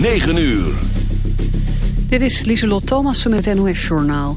9 uur. Dit is Lieselot Thomassen met het NOS-journaal.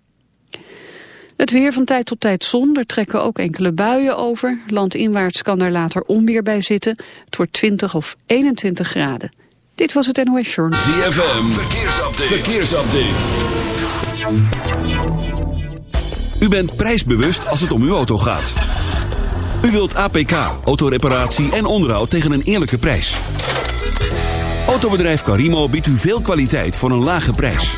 Het weer van tijd tot tijd zon, er trekken ook enkele buien over. Landinwaarts kan er later onweer bij zitten. Het wordt 20 of 21 graden. Dit was het NOS Journal. ZFM, verkeersupdate. verkeersupdate. U bent prijsbewust als het om uw auto gaat. U wilt APK, autoreparatie en onderhoud tegen een eerlijke prijs. Autobedrijf Carimo biedt u veel kwaliteit voor een lage prijs.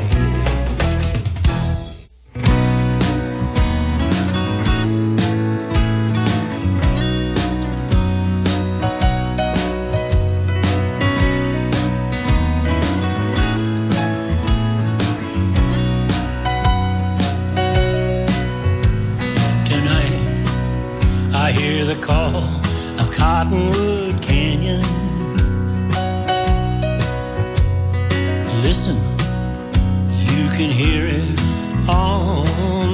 I hear the call of Cottonwood Canyon. Listen, you can hear it on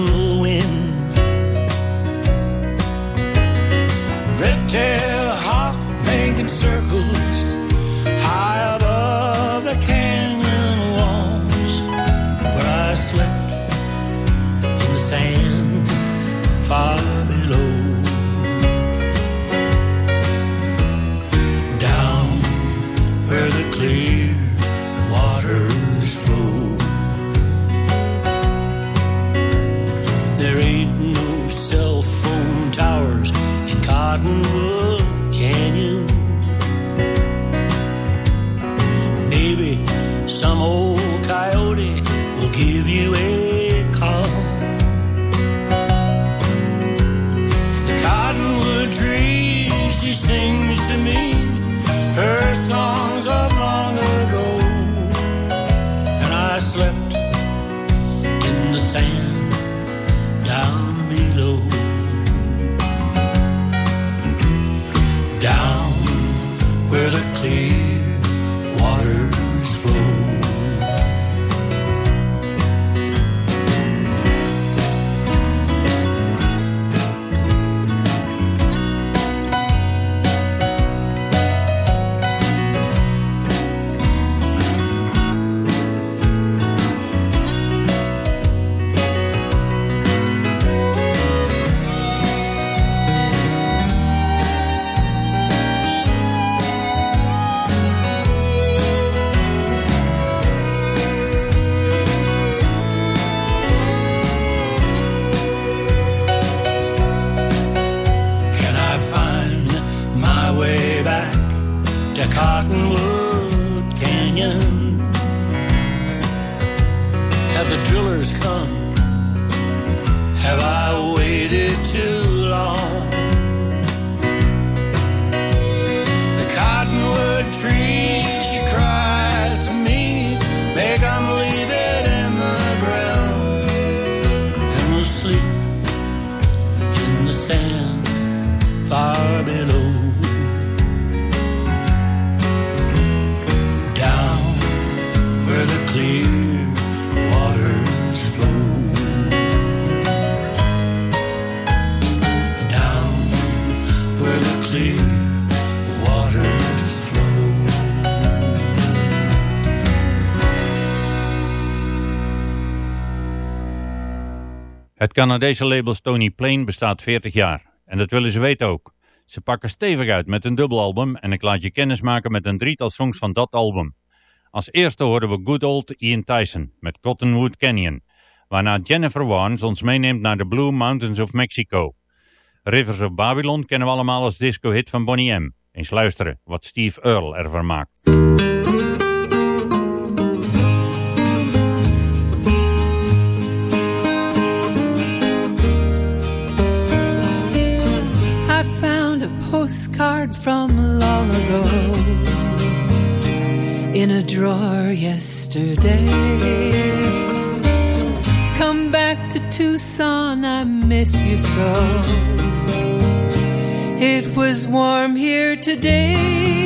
Canadese label Stony Plain bestaat 40 jaar. En dat willen ze weten ook. Ze pakken stevig uit met een dubbelalbum en ik laat je kennis maken met een drietal songs van dat album. Als eerste horen we good old Ian Tyson met Cottonwood Canyon, waarna Jennifer Warnes ons meeneemt naar de Blue Mountains of Mexico. Rivers of Babylon kennen we allemaal als disco-hit van Bonnie M. Eens luisteren wat Steve Earle ervan maakt. Postcard from long ago in a drawer yesterday. Come back to Tucson, I miss you so. It was warm here today.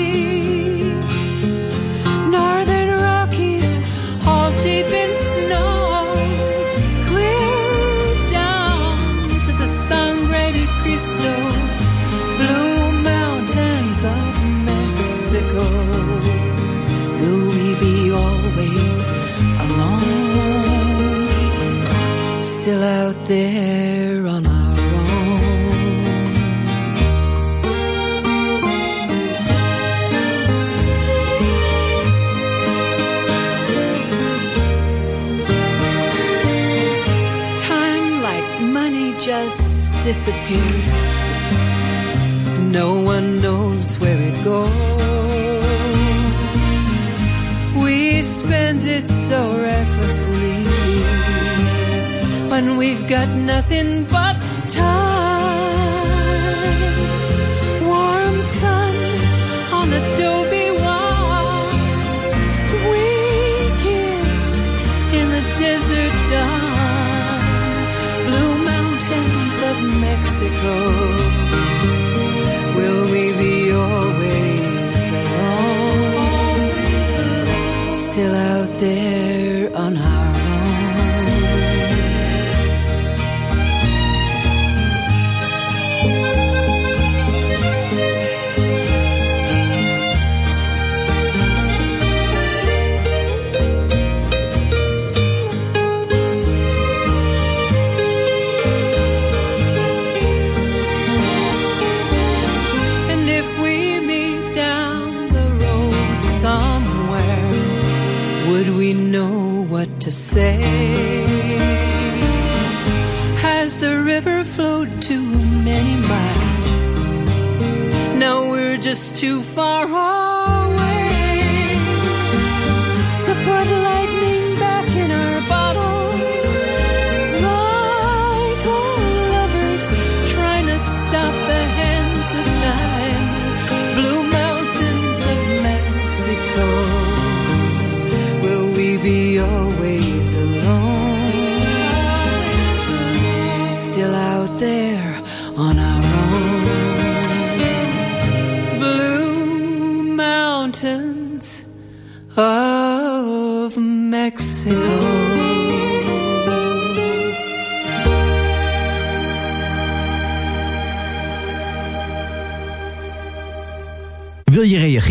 There on our own. Time like money just disappears. No one knows where it goes. We spend it so recklessly got nothing but time. Would we know what to say? Has the river flowed too many miles? Now we're just too far away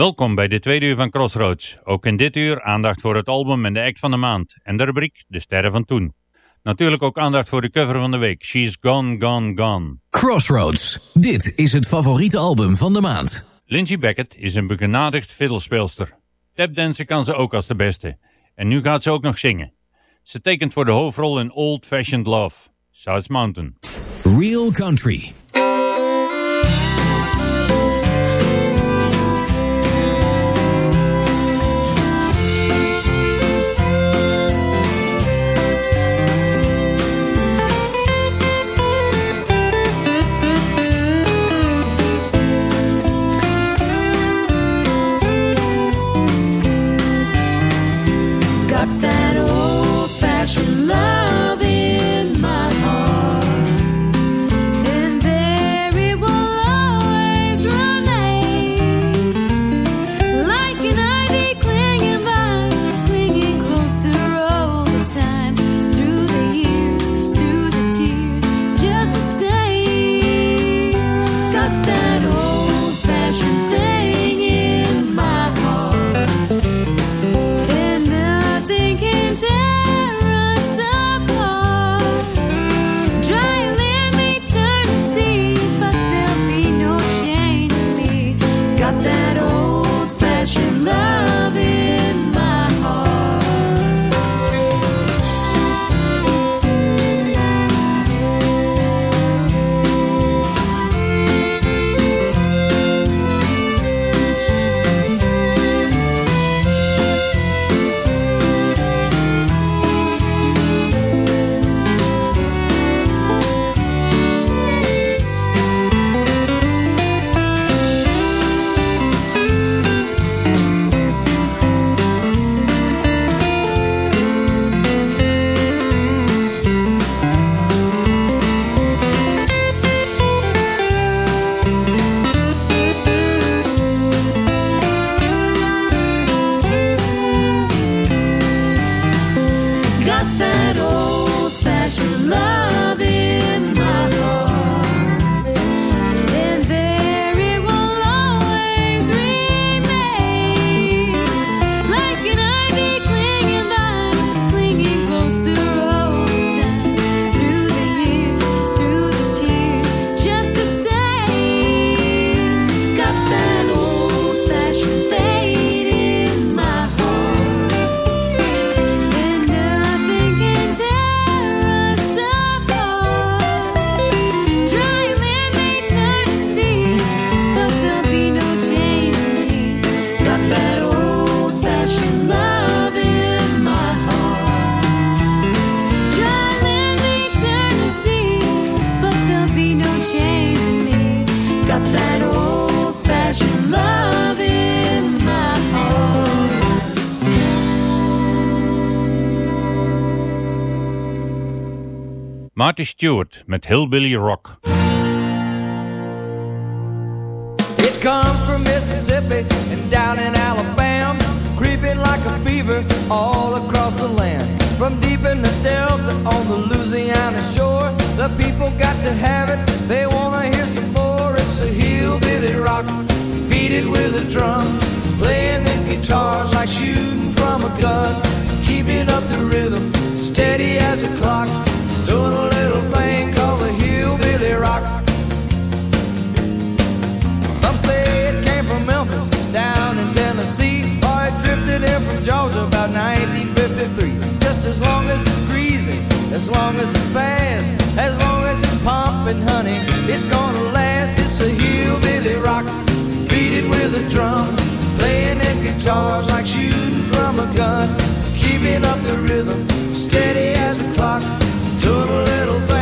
Welkom bij de tweede uur van Crossroads. Ook in dit uur aandacht voor het album en de act van de maand. En de rubriek De Sterren van Toen. Natuurlijk ook aandacht voor de cover van de week. She's Gone, Gone, Gone. Crossroads. Dit is het favoriete album van de maand. Lindsay Beckett is een begenadigd fiddlespeelster. Tapdansen kan ze ook als de beste. En nu gaat ze ook nog zingen. Ze tekent voor de hoofdrol in Old Fashioned Love. South Mountain. Real Country. Marty Stuart met Hillbilly Rock. It comes from Mississippi and down in Alabama, creeping like a fever all across the land. From deep in the Delta on the Louisiana shore, the people got to have it. They wanna hear some more. It's a hillbilly rock, beat it with a drum, playing the guitars like shooting from a gun, keeping up the rhythm, steady as a clock, doing a little thing called the hillbilly rock. Some say it came from Memphis, down in Tennessee, or it drifted in from Georgia about 1953. Just as long as it's greasy, as long as it's fast, as long as it's pumping, honey, it's gonna last. It's a hillbilly rock, beat it with a drum, playing them guitars like shooting from a gun, keeping up the rhythm, steady as a clock, a little thing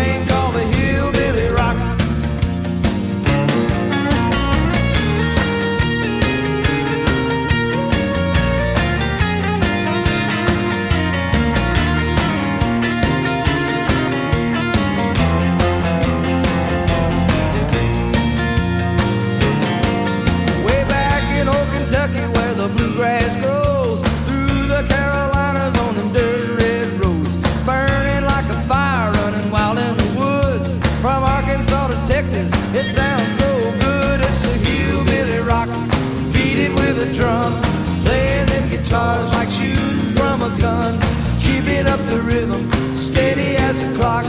a gun Keeping up the rhythm Steady as a clock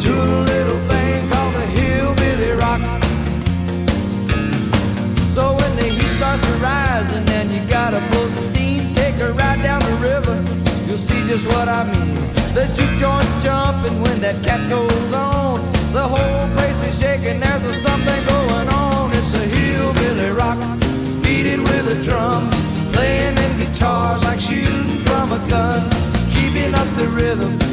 Doing a little thing called the hillbilly rock so when the heat starts to rise and then you gotta pull some steam, take a ride down the river, you'll see just what I mean. The juke joint's jumping when that cat goes on. The whole place is shaking, there's a something going on. It's a hillbilly rock, beat it with a drum, gun, keeping up the rhythm,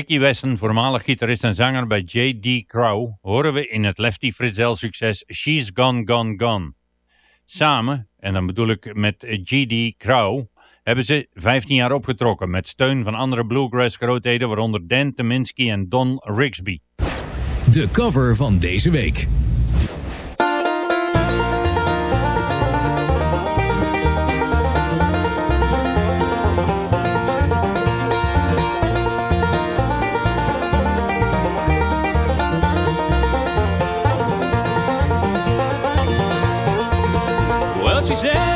Ricky Wesson, voormalig gitarist en zanger bij J.D. Crow, horen we in het Lefty Frizzell succes She's Gone Gone Gone. Samen, en dan bedoel ik met G.D. Crow, hebben ze 15 jaar opgetrokken met steun van andere bluegrass grootheden, waaronder Dan Teminski en Don Rigsby. De cover van deze week. She said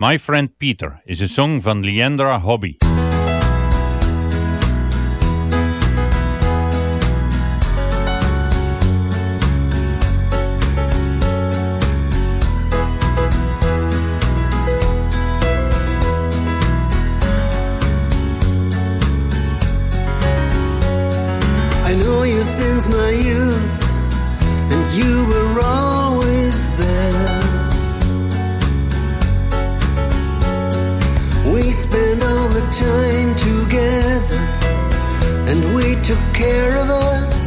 My Friend Peter is een song van Leandra Hobby. I know you since my youth, and you were time together, and we took care of us.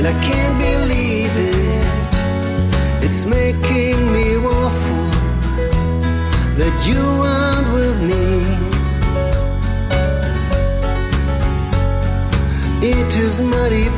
And I can't believe it. It's making me awful that you aren't with me. It is muddy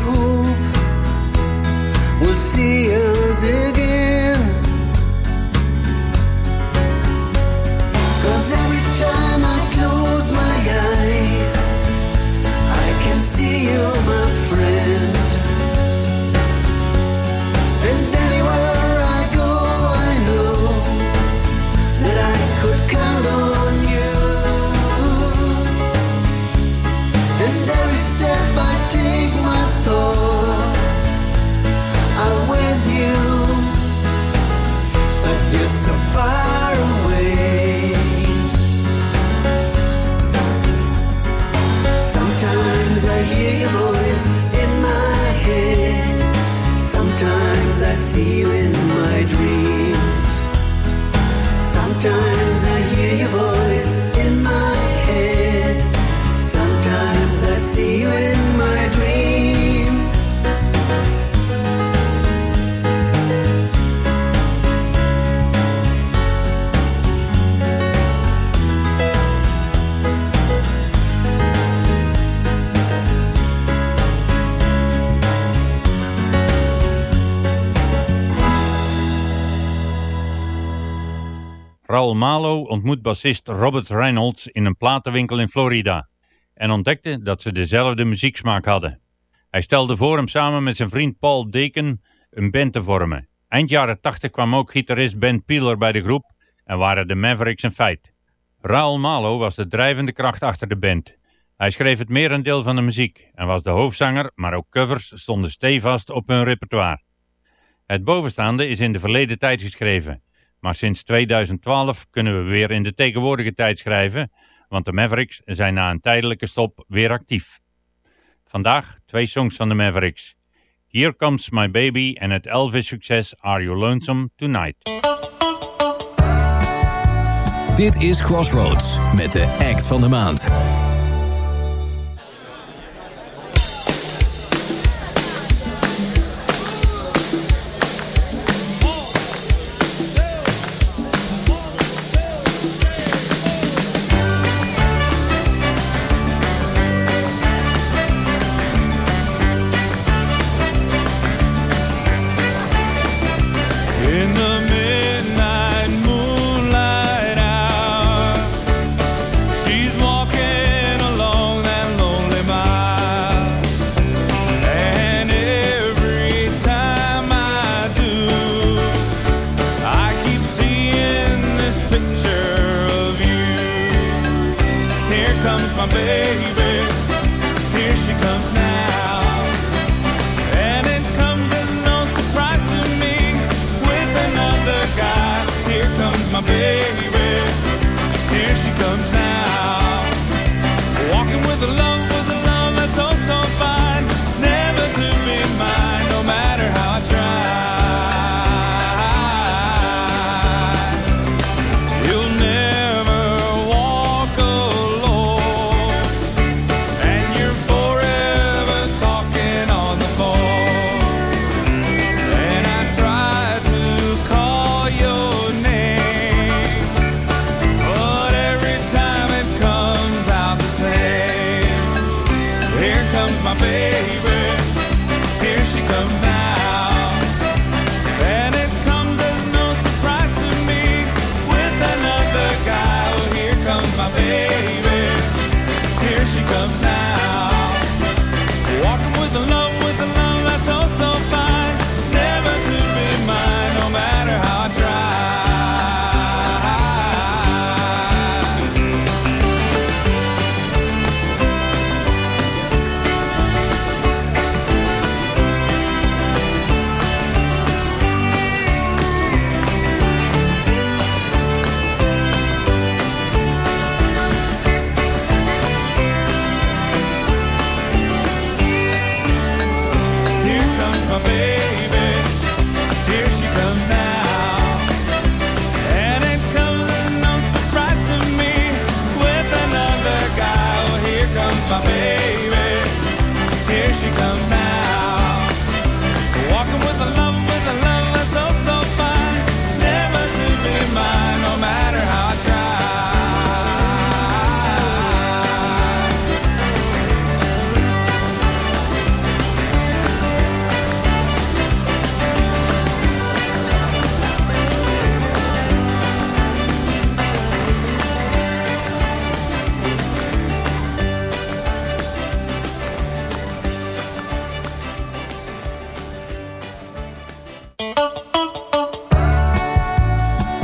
Raul Malo ontmoet bassist Robert Reynolds in een platenwinkel in Florida en ontdekte dat ze dezelfde muzieksmaak hadden. Hij stelde voor hem samen met zijn vriend Paul Deken een band te vormen. Eind jaren 80 kwam ook gitarist Ben Peeler bij de groep en waren de Mavericks een feit. Raul Malo was de drijvende kracht achter de band. Hij schreef het merendeel van de muziek en was de hoofdzanger, maar ook covers stonden stevast op hun repertoire. Het bovenstaande is in de verleden tijd geschreven, maar sinds 2012 kunnen we weer in de tegenwoordige tijd schrijven, want de Mavericks zijn na een tijdelijke stop weer actief. Vandaag twee songs van de Mavericks. Here Comes My Baby en het Elvis-succes Are You Lonesome Tonight. Dit is Crossroads met de act van de maand.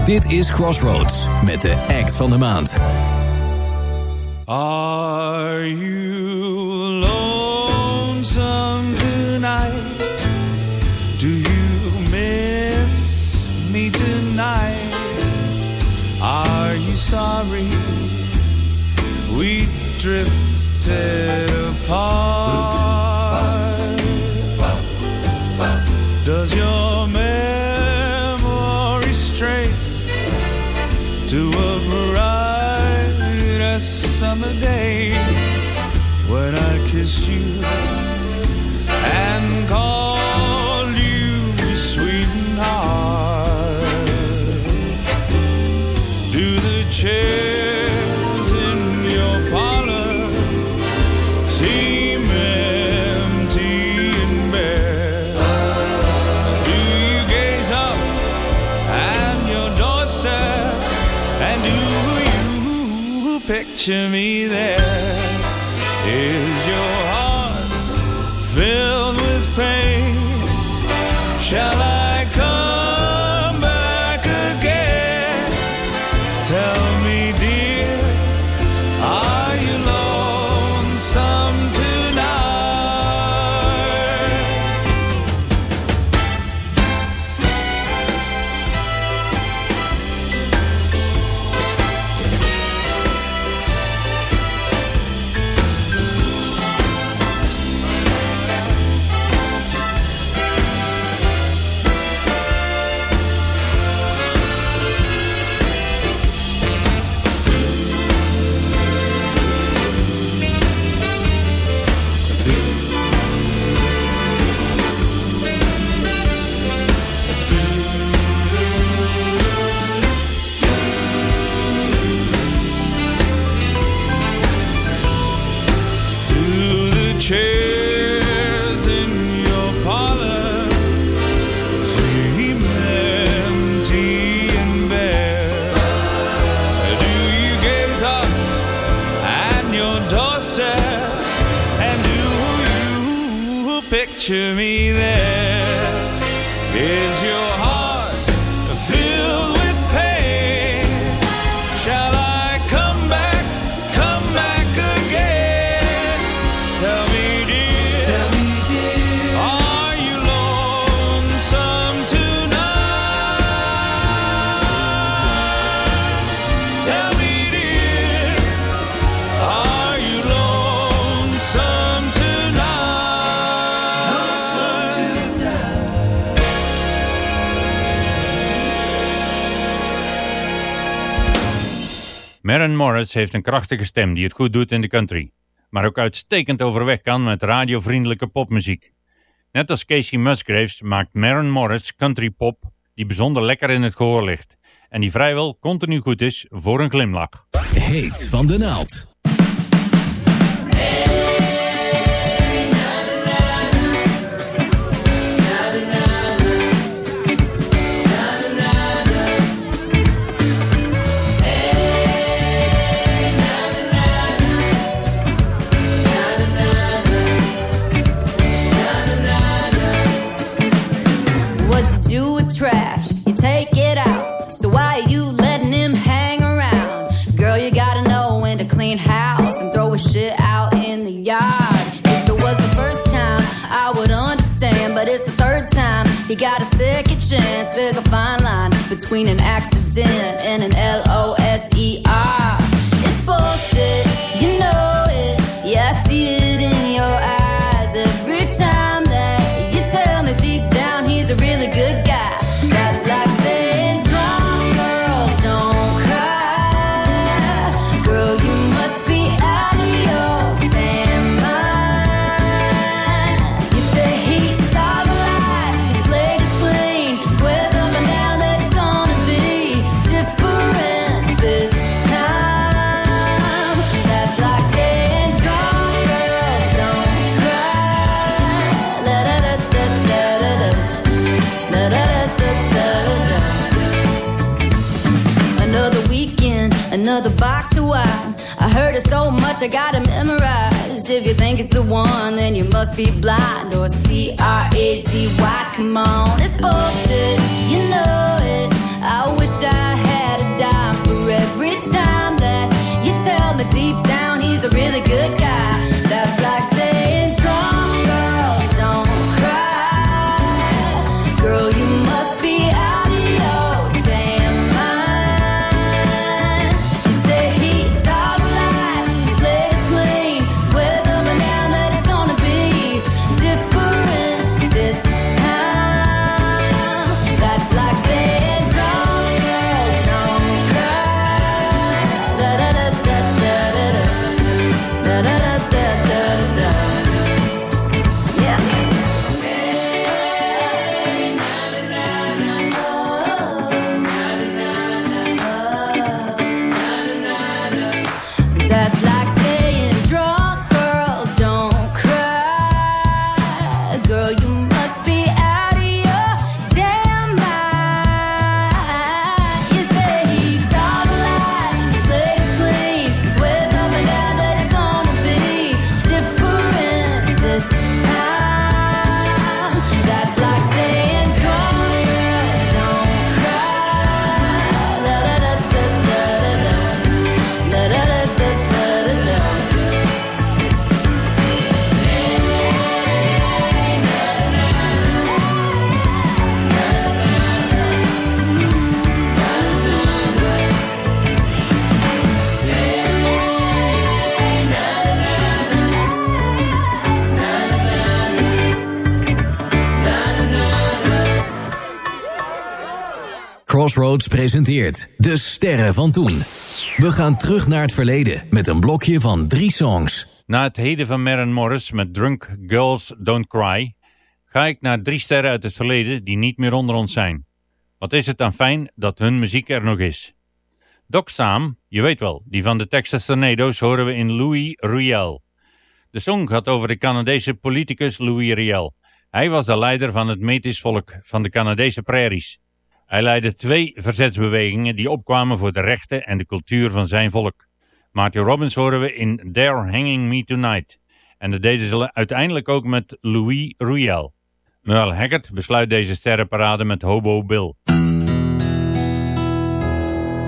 Dit is Crossroads met de act van de maand. Are you lonesome tonight? Do you miss me tonight? Are you sorry we drift to me. Morris heeft een krachtige stem die het goed doet in de country. Maar ook uitstekend overweg kan met radiovriendelijke popmuziek. Net als Casey Musgraves maakt Maren Morris country pop die bijzonder lekker in het gehoor ligt. En die vrijwel continu goed is voor een glimlach. Heet van de naald. He got a second chance. There's a fine line between an accident and an L O S E R. much, I gotta memorize. If you think it's the one, then you must be blind or C R A Z Y. Come on, it's bullshit, you know it. I wish I had a dime for every time that you tell me deep down he's a really good Presenteert De Sterren van Toen. We gaan terug naar het verleden met een blokje van drie songs. Na het heden van Maren Morris met Drunk Girls Don't Cry... ga ik naar drie sterren uit het verleden die niet meer onder ons zijn. Wat is het dan fijn dat hun muziek er nog is. Doc Sam, je weet wel, die van de Texas Tornadoes horen we in Louis Riel. De song gaat over de Canadese politicus Louis Riel. Hij was de leider van het Métis-volk van de Canadese prairies. Hij leidde twee verzetsbewegingen die opkwamen voor de rechten en de cultuur van zijn volk. Marty Robbins horen we in They're Hanging Me Tonight. En dat deden ze uiteindelijk ook met Louis Royel. Merle Haggard besluit deze sterrenparade met Hobo Bill.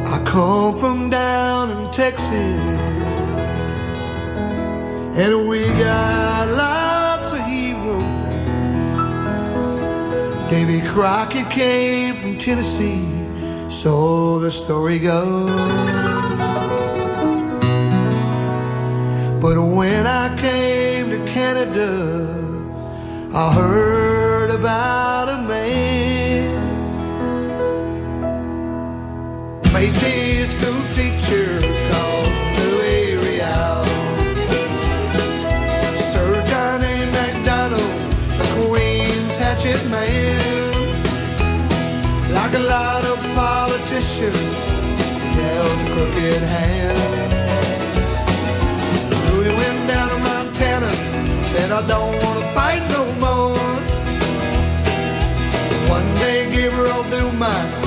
I come from down in Texas And we got Davy Crockett came from Tennessee So the story goes. But when I came to Canada I heard about a man. Métis school teacher politicians, held a crooked hand. Louis went down to Montana, said I don't want to fight no more. One day Gabriel Dumont was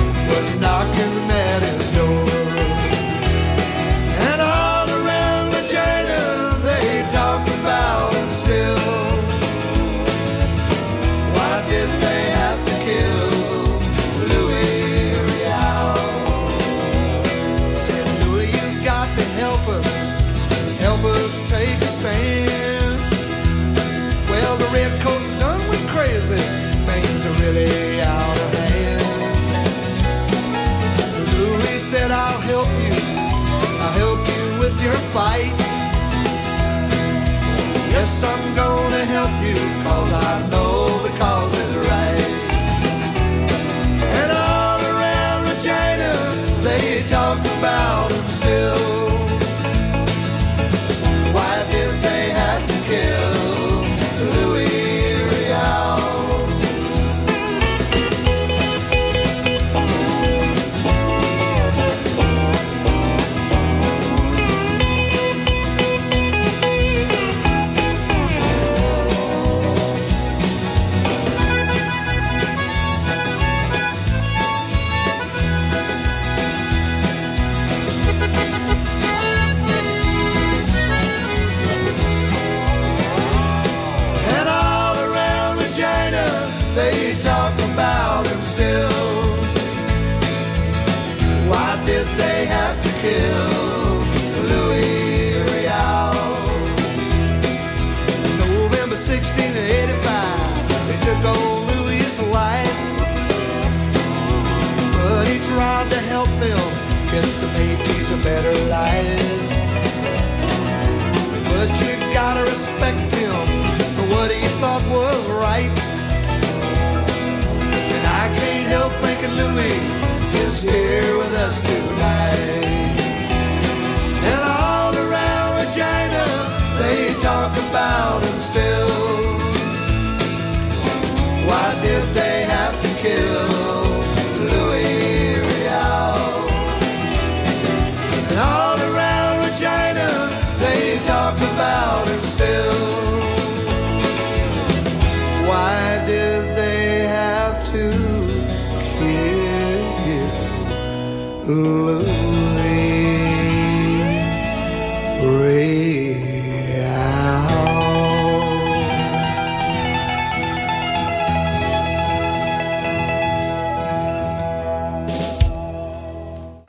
I'm gonna help you, cause I know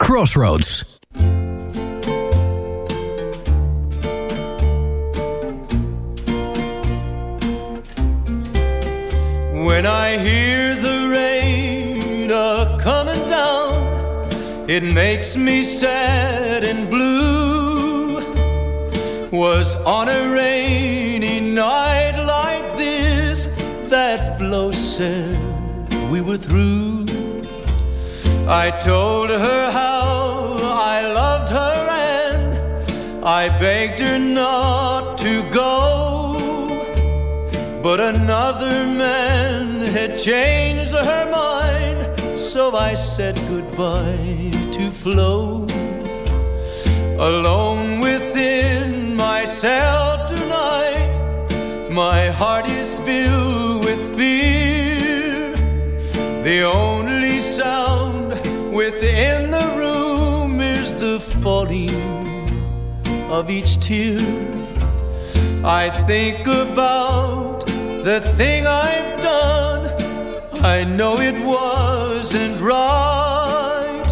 Crossroads. When I hear the rain a coming down, it makes me sad and blue. Was on a rainy night like this that Flo said we were through. I told her how I loved her and I begged her not to go. But another man had changed her mind, so I said goodbye to Flo. Alone within myself tonight, my heart is filled with fear. The only sound within the room is the falling of each tear. I think about the thing I've done. I know it wasn't right.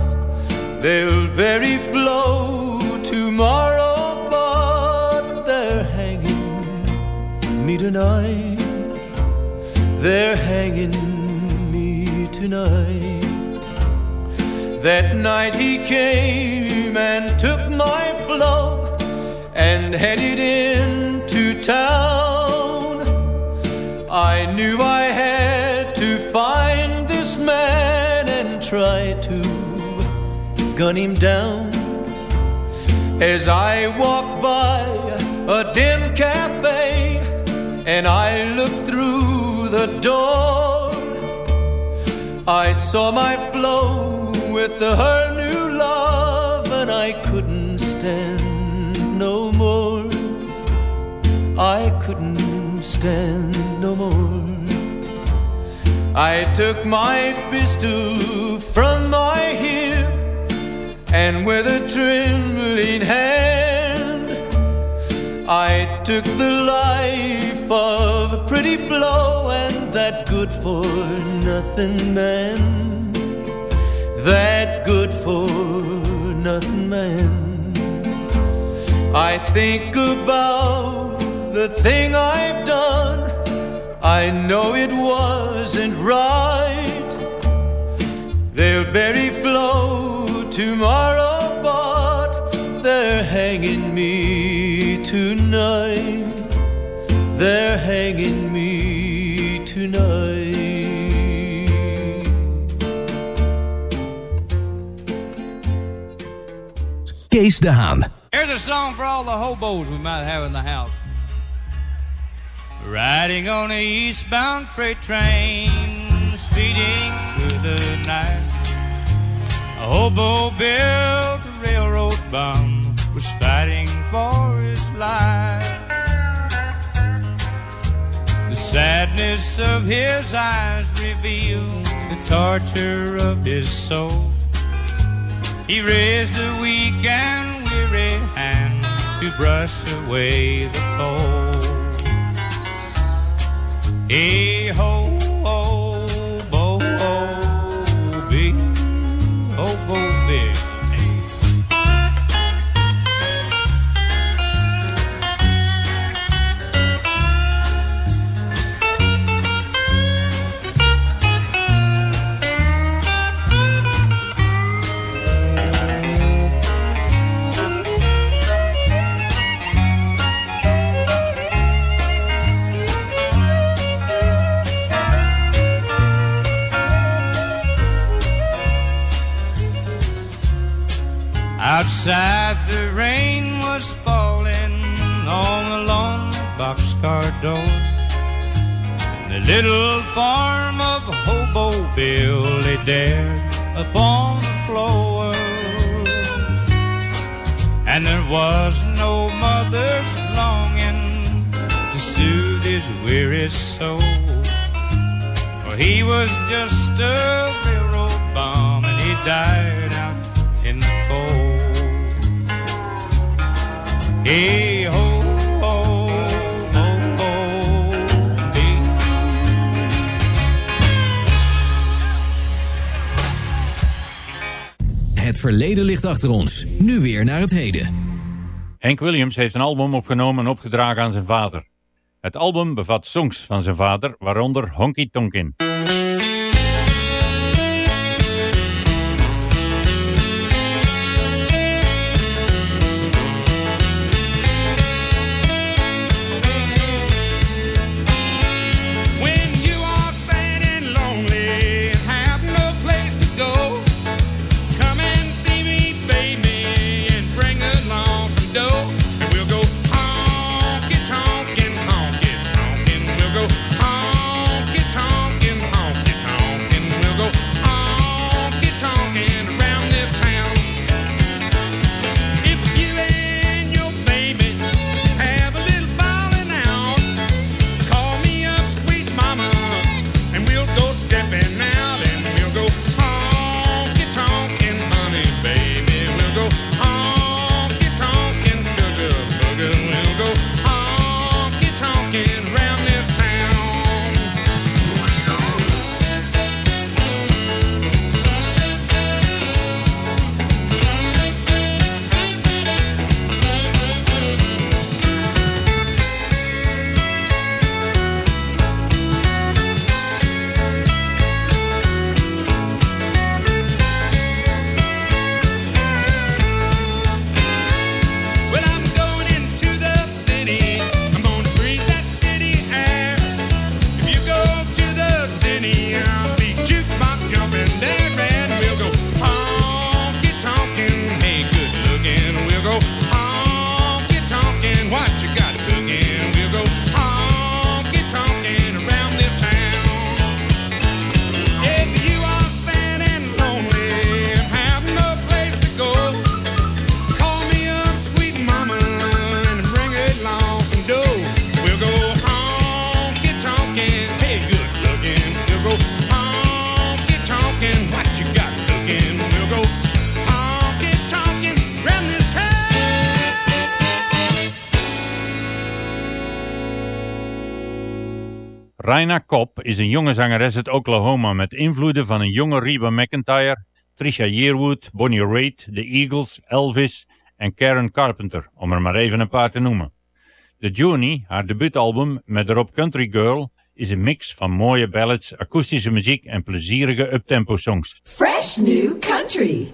They'll bury Flo tomorrow, but they're hanging me tonight. They're hanging me tonight. That night he came and took my Flo and headed into town. I knew I had to find this man and try to gun him down. As I walked by a dim cafe and I looked through the door, I saw my Flo with her new love, and I couldn't stand no more. I couldn't stand no more. I took my pistol from my hip, and with a trembling hand, I took the life of a pretty Flo and that good for nothing man that good for nothing man. I think about the thing I've done. I know it wasn't right. They'll bury Flo tomorrow, but they're hanging me tonight. They're hanging me tonight. Kees de Haan. Here's a song for all the hobos we might have in the house. Riding on a eastbound freight train, speeding through the night. A hobo Bill a railroad bum, was fighting for his life. The sadness of his eyes revealed the torture of his soul. He raised a weak and weary hand to brush away the cold. Hey ho, ho, Hank Williams heeft een album opgenomen en opgedragen aan zijn vader. Het album bevat songs van zijn vader, waaronder Honky Tonkin. een jonge zangeres uit Oklahoma met invloeden van een jonge Reba McIntyre, Trisha Yearwood, Bonnie Raitt, The Eagles, Elvis en Karen Carpenter, om er maar even een paar te noemen. The Journey, haar debuutalbum met erop Country Girl, is een mix van mooie ballads, akoestische muziek en plezierige uptempo songs. Fresh New Country.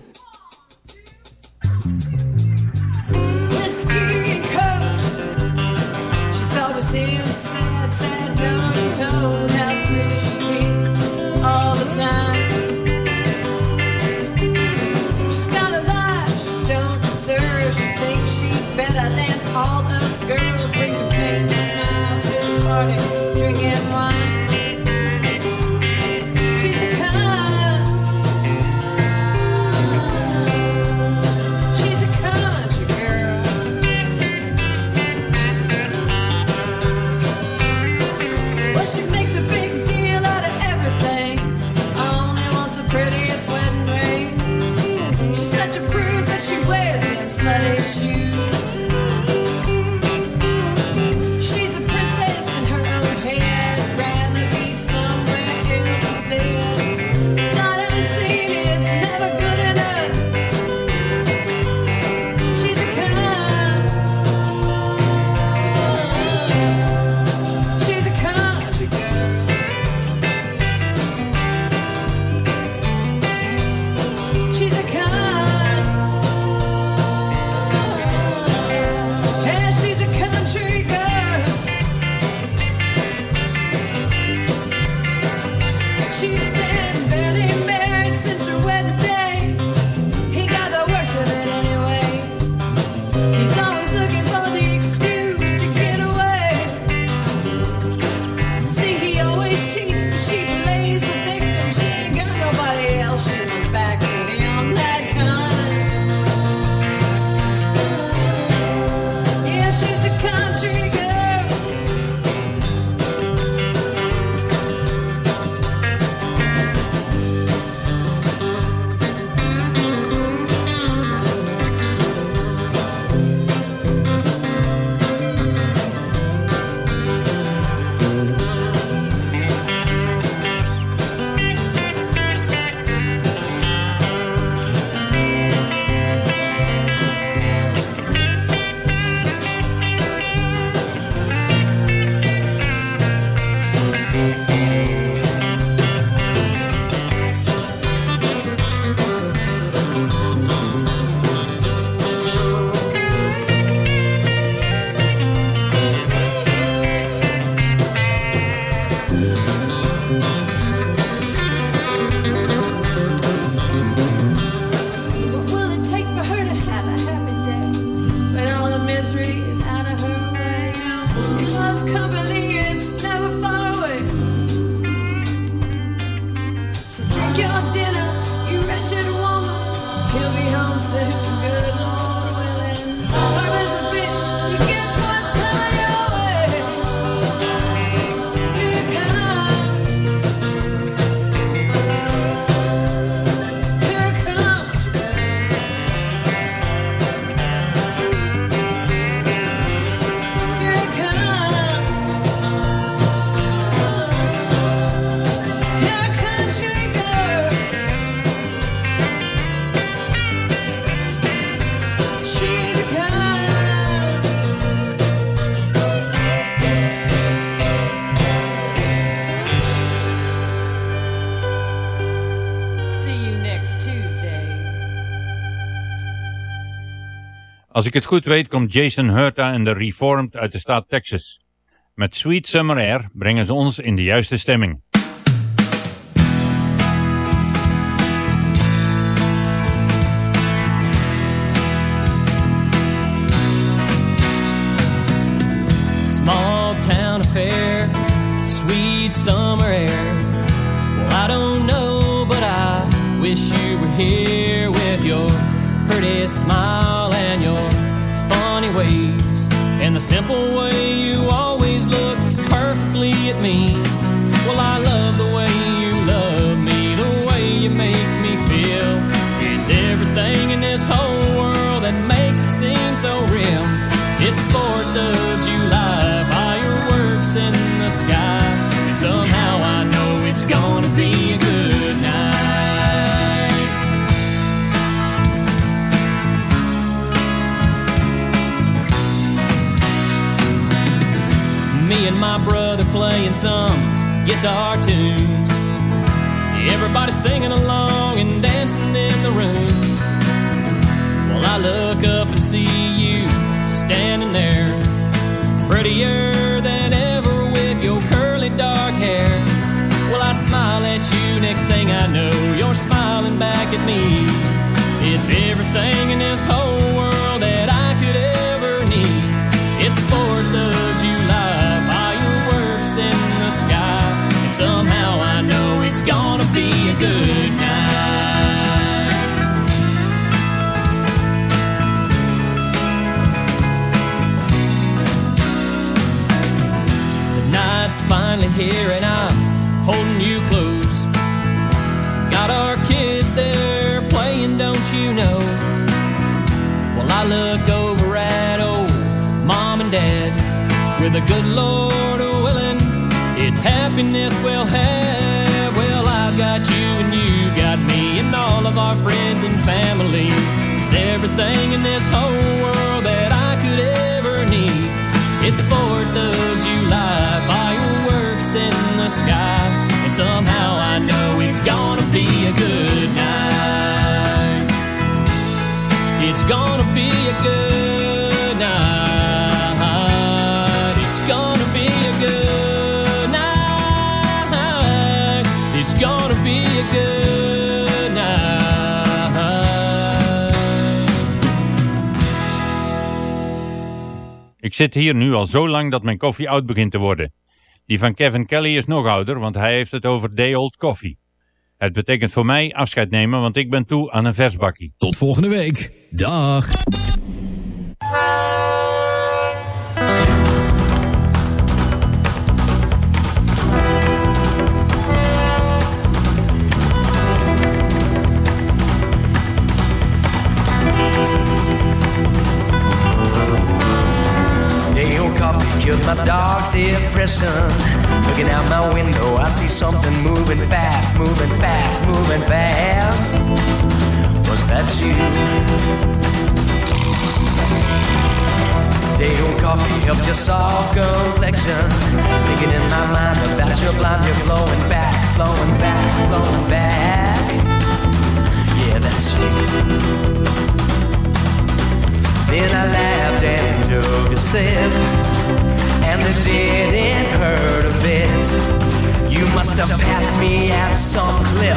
just. Als ik het goed weet komt Jason Herta en de Reformed uit de staat Texas. Met Sweet Summer Air brengen ze ons in de juiste stemming. Small town affair, sweet summer air. Well, I don't know, but I wish you were here with your pretty smile. the simple way you always look perfectly at me. Some guitar tunes. Everybody singing along and dancing in the room. Well, I look up and see you standing there, prettier than ever with your curly dark hair. Well, I smile at you, next thing I know, you're smiling back at me. It's everything in this whole world with a good Lord willing. It's happiness we'll have. Well, I've got you and you got me and all of our friends and family. It's everything in this whole world that I could ever need. It's the 4th of July, fireworks in the sky. And somehow zit hier nu al zo lang dat mijn koffie oud begint te worden. Die van Kevin Kelly is nog ouder, want hij heeft het over day old coffee. Het betekent voor mij afscheid nemen, want ik ben toe aan een versbakkie. Tot volgende week. Dag. Killed my dark depression. Looking out my window, I see something moving fast, moving fast, moving fast. Was that you? Day old coffee helps your soft complexion. Thinking in my mind about your blonde hair blowing back, blowing back, blowing back. Yeah, that's you. Then I laughed and took a sip, and it didn't hurt a bit. You must have passed me at some clip.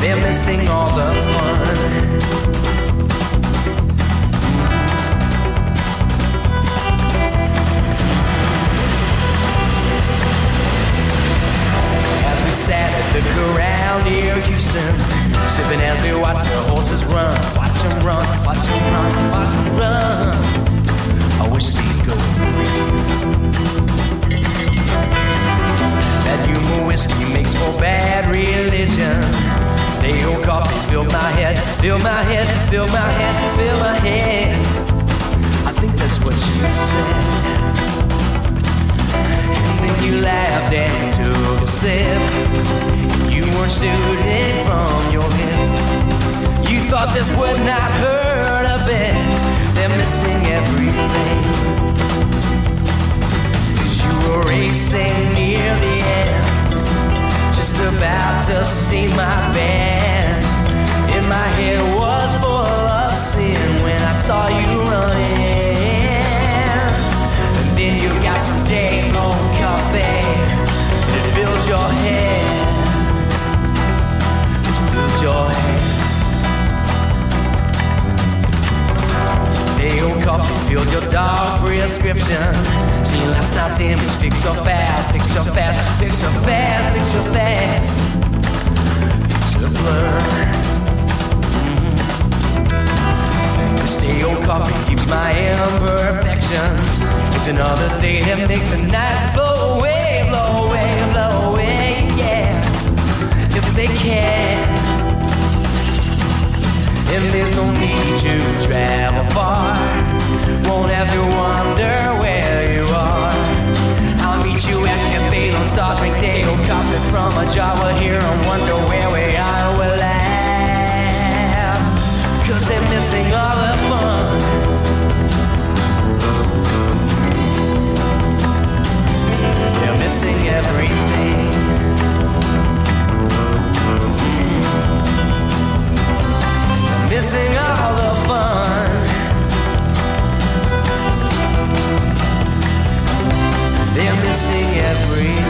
They're missing all the fun. As we sat at the corral near Houston, sipping as we watched the horses run, watch them run, watch them run, watch them run. I wish they'd go free. That human whiskey makes for bad religion. Day old coffee filled my head, filled my head, filled my head, filled my head. I think that's what you said. And then you laughed and took a sip. You weren't shooting from your hip. You thought this would not hurt a bit. Missing everything. Cause you were racing near the end. Just about to see my band. And my head was full of sin when I saw you running. And then you got some day long coffee. It filled your head. It filled your head. Old oh, coffee filled your dark prescription. See last night's image, pick so fast, pick so fast, pick so fast, pick so fast. A blur. This day old coffee keeps my imperfections. It's another day that makes the nights blow away, blow away, blow away, yeah. If they can. And there's no need to travel far. Won't have to wonder where you are. I'll meet you at Cafe on Star Trek Day. Oh, coffee from a Java here and wonder where we are. We'll laugh. Cause they're missing all the fun. They're missing all the fun. They're missing everything.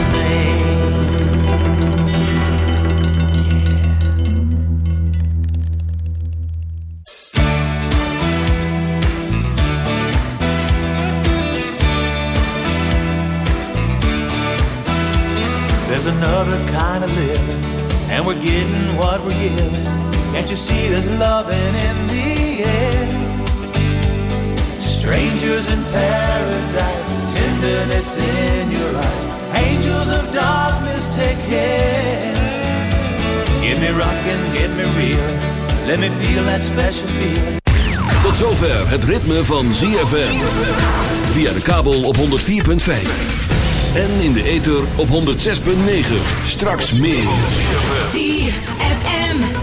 There's another kind of living, and we're getting what we're giving. Can't you see there's loving in the air? Strangers in paradise, tenderness in your eyes. Angels of darkness, take care. Get me rocking, get me real. Let me feel that special feeling. Tot zover het ritme van ZFM. Via de kabel op 104.5. En in de ether op 106.9. Straks meer. ZFM.